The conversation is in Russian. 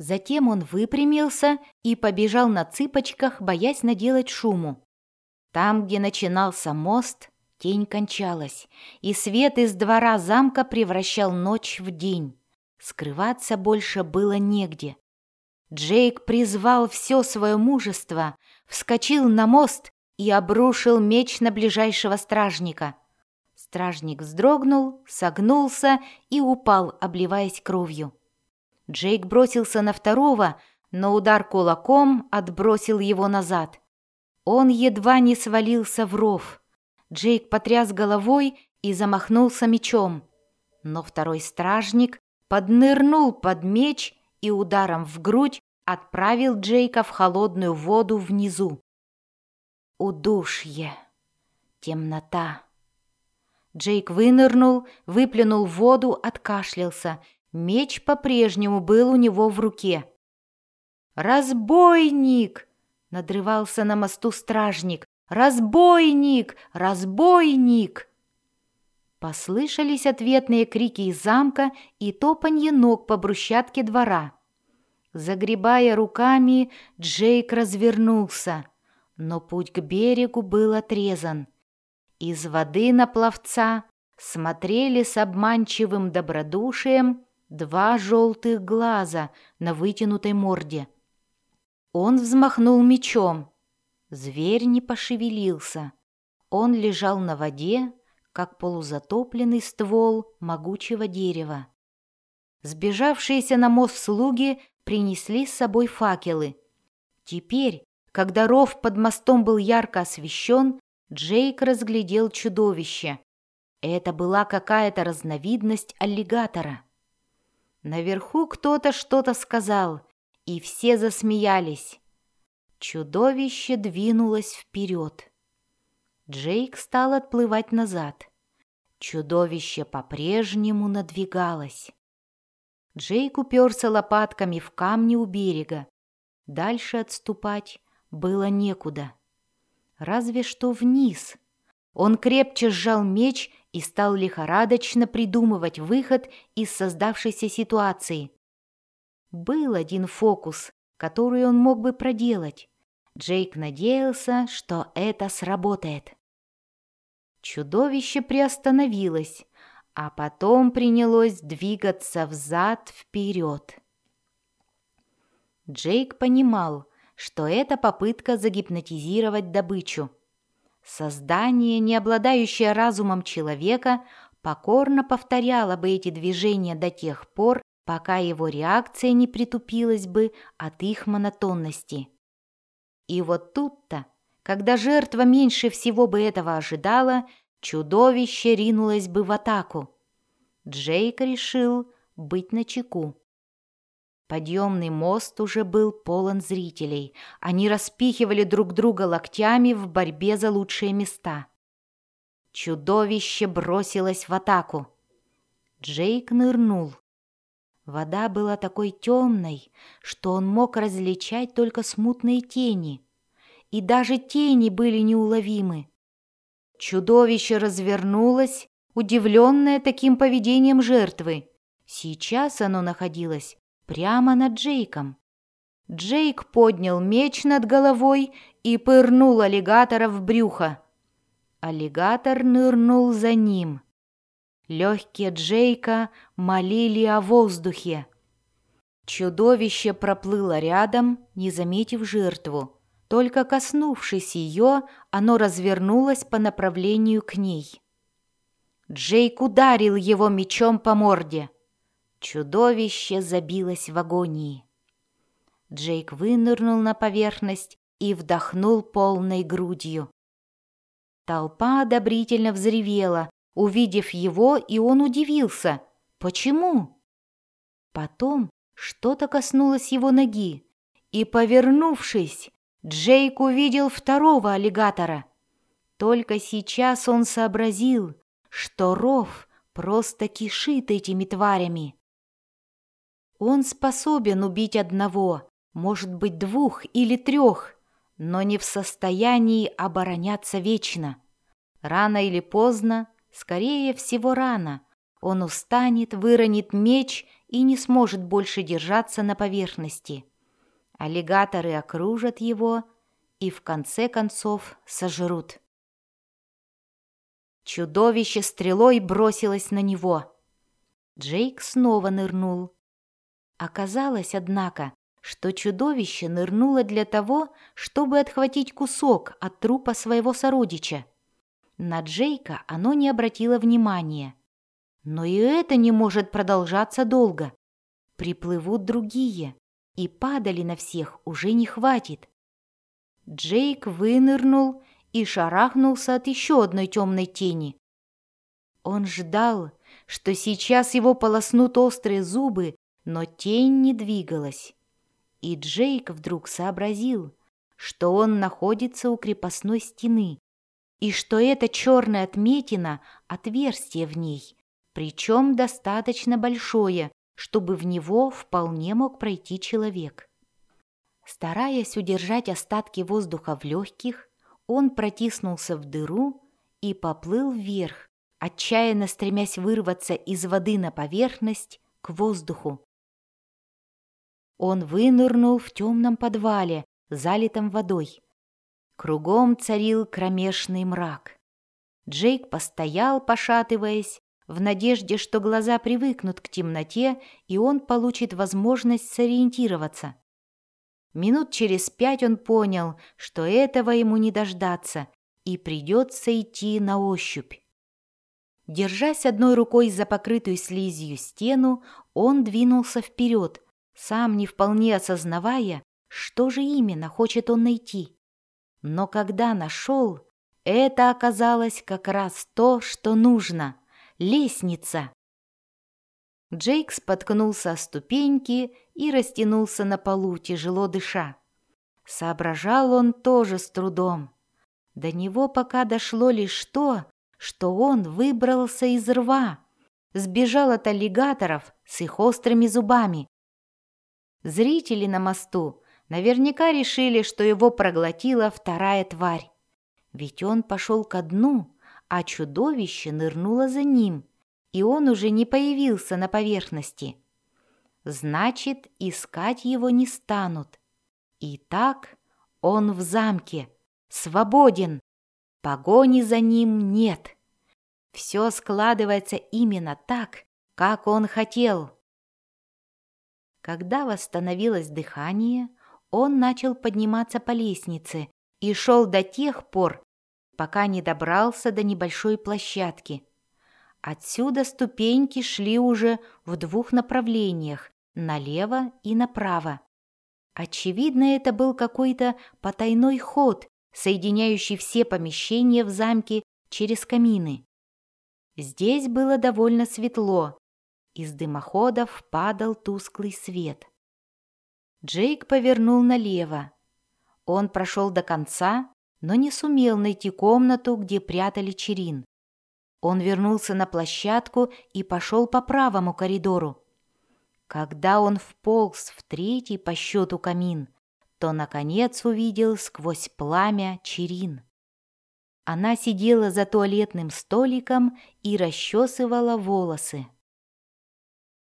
Затем он выпрямился и побежал на цыпочках, боясь наделать шуму. Там, где начинался мост, тень кончалась, и свет из двора замка превращал ночь в день. Скрываться больше было негде. Джейк призвал все свое мужество, вскочил на мост и обрушил меч на ближайшего стражника. Стражник вздрогнул, согнулся и упал, обливаясь кровью. Джейк бросился на второго, но удар кулаком отбросил его назад. Он едва не свалился в ров. Джейк потряс головой и замахнулся мечом. Но второй стражник поднырнул под меч и ударом в грудь отправил Джейка в холодную воду внизу. Удушье. Темнота. Джейк вынырнул, выплюнул воду, откашлялся. Меч по-прежнему был у него в руке. «Разбойник!» — надрывался на мосту стражник. «Разбойник! Разбойник!» Послышались ответные крики из замка и топанье ног по брусчатке двора. Загребая руками, Джейк развернулся, но путь к берегу был отрезан. Из воды на пловца смотрели с обманчивым добродушием два желтых глаза на вытянутой морде. Он взмахнул мечом. Зверь не пошевелился. Он лежал на воде, как полузатопленный ствол могучего дерева. Сбежавшиеся на мост слуги принесли с собой факелы. Теперь, когда ров под мостом был ярко освещен, Джейк разглядел чудовище. Это была какая-то разновидность аллигатора. Наверху кто-то что-то сказал, и все засмеялись. Чудовище двинулось вперед. Джейк стал отплывать назад. Чудовище по-прежнему надвигалось. Джейк уперся лопатками в камни у берега. Дальше отступать было некуда. Разве что вниз. Он крепче сжал меч и стал лихорадочно придумывать выход из создавшейся ситуации. Был один фокус, который он мог бы проделать. Джейк надеялся, что это сработает. Чудовище приостановилось, а потом принялось двигаться взад-вперед. Джейк понимал, что это попытка загипнотизировать добычу. Создание, не обладающее разумом человека, покорно повторяло бы эти движения до тех пор, пока его реакция не притупилась бы от их монотонности. И вот тут-то, когда жертва меньше всего бы этого ожидала, чудовище ринулось бы в атаку. Джейк решил быть начеку. Подъемный мост уже был полон зрителей. Они распихивали друг друга локтями в борьбе за лучшие места. Чудовище бросилось в атаку. Джейк нырнул. Вода была такой темной, что он мог различать только смутные тени. И даже тени были неуловимы. Чудовище развернулось, удивленное таким поведением жертвы. Сейчас оно находилось прямо над Джейком. Джейк поднял меч над головой и пырнул аллигатора в брюхо. Аллигатор нырнул за ним. Легкие Джейка молили о воздухе. Чудовище проплыло рядом, не заметив жертву. Только коснувшись ее, оно развернулось по направлению к ней. Джейк ударил его мечом по морде. Чудовище забилось в агонии. Джейк вынырнул на поверхность и вдохнул полной грудью. Толпа одобрительно взревела, увидев его, и он удивился. Почему? Потом что-то коснулось его ноги, и, повернувшись, Джейк увидел второго аллигатора. Только сейчас он сообразил, что ров просто кишит этими тварями. Он способен убить одного, может быть, двух или трех, но не в состоянии обороняться вечно. Рано или поздно, скорее всего рано, Он устанет, выронит меч и не сможет больше держаться на поверхности. Аллигаторы окружат его и в конце концов сожрут. Чудовище стрелой бросилось на него. Джейк снова нырнул. Оказалось, однако, что чудовище нырнуло для того, чтобы отхватить кусок от трупа своего сородича. На Джейка оно не обратило внимания. Но и это не может продолжаться долго. Приплывут другие, и падали на всех уже не хватит. Джейк вынырнул и шарахнулся от еще одной темной тени. Он ждал, что сейчас его полоснут острые зубы, но тень не двигалась. И Джейк вдруг сообразил, что он находится у крепостной стены, и что эта черная отметина — отверстие в ней, причем достаточно большое, чтобы в него вполне мог пройти человек. Стараясь удержать остатки воздуха в легких, он протиснулся в дыру и поплыл вверх, отчаянно стремясь вырваться из воды на поверхность к воздуху. Он вынырнул в темном подвале, залитом водой. Кругом царил кромешный мрак. Джейк постоял, пошатываясь, в надежде, что глаза привыкнут к темноте, и он получит возможность сориентироваться. Минут через пять он понял, что этого ему не дождаться, и придется идти на ощупь. Держась одной рукой за покрытую слизью стену, он двинулся вперед, сам не вполне осознавая, что же именно хочет он найти. Но когда нашел, это оказалось как раз то, что нужно — лестница. Джейк споткнулся о ступеньки и растянулся на полу, тяжело дыша. Соображал он тоже с трудом. До него пока дошло лишь то, что он выбрался из рва, сбежал от аллигаторов с их острыми зубами, Зрители на мосту наверняка решили, что его проглотила вторая тварь. Ведь он пошел ко дну, а чудовище нырнуло за ним, и он уже не появился на поверхности. Значит, искать его не станут. Итак, он в замке, свободен, погони за ним нет. Все складывается именно так, как он хотел. Когда восстановилось дыхание, он начал подниматься по лестнице и шел до тех пор, пока не добрался до небольшой площадки. Отсюда ступеньки шли уже в двух направлениях, налево и направо. Очевидно, это был какой-то потайной ход, соединяющий все помещения в замке через камины. Здесь было довольно светло, из дымоходов падал тусклый свет. Джейк повернул налево. Он прошел до конца, но не сумел найти комнату, где прятали Черин. Он вернулся на площадку и пошел по правому коридору. Когда он вполз в третий по счету камин, то, наконец, увидел сквозь пламя Черин. Она сидела за туалетным столиком и расчесывала волосы.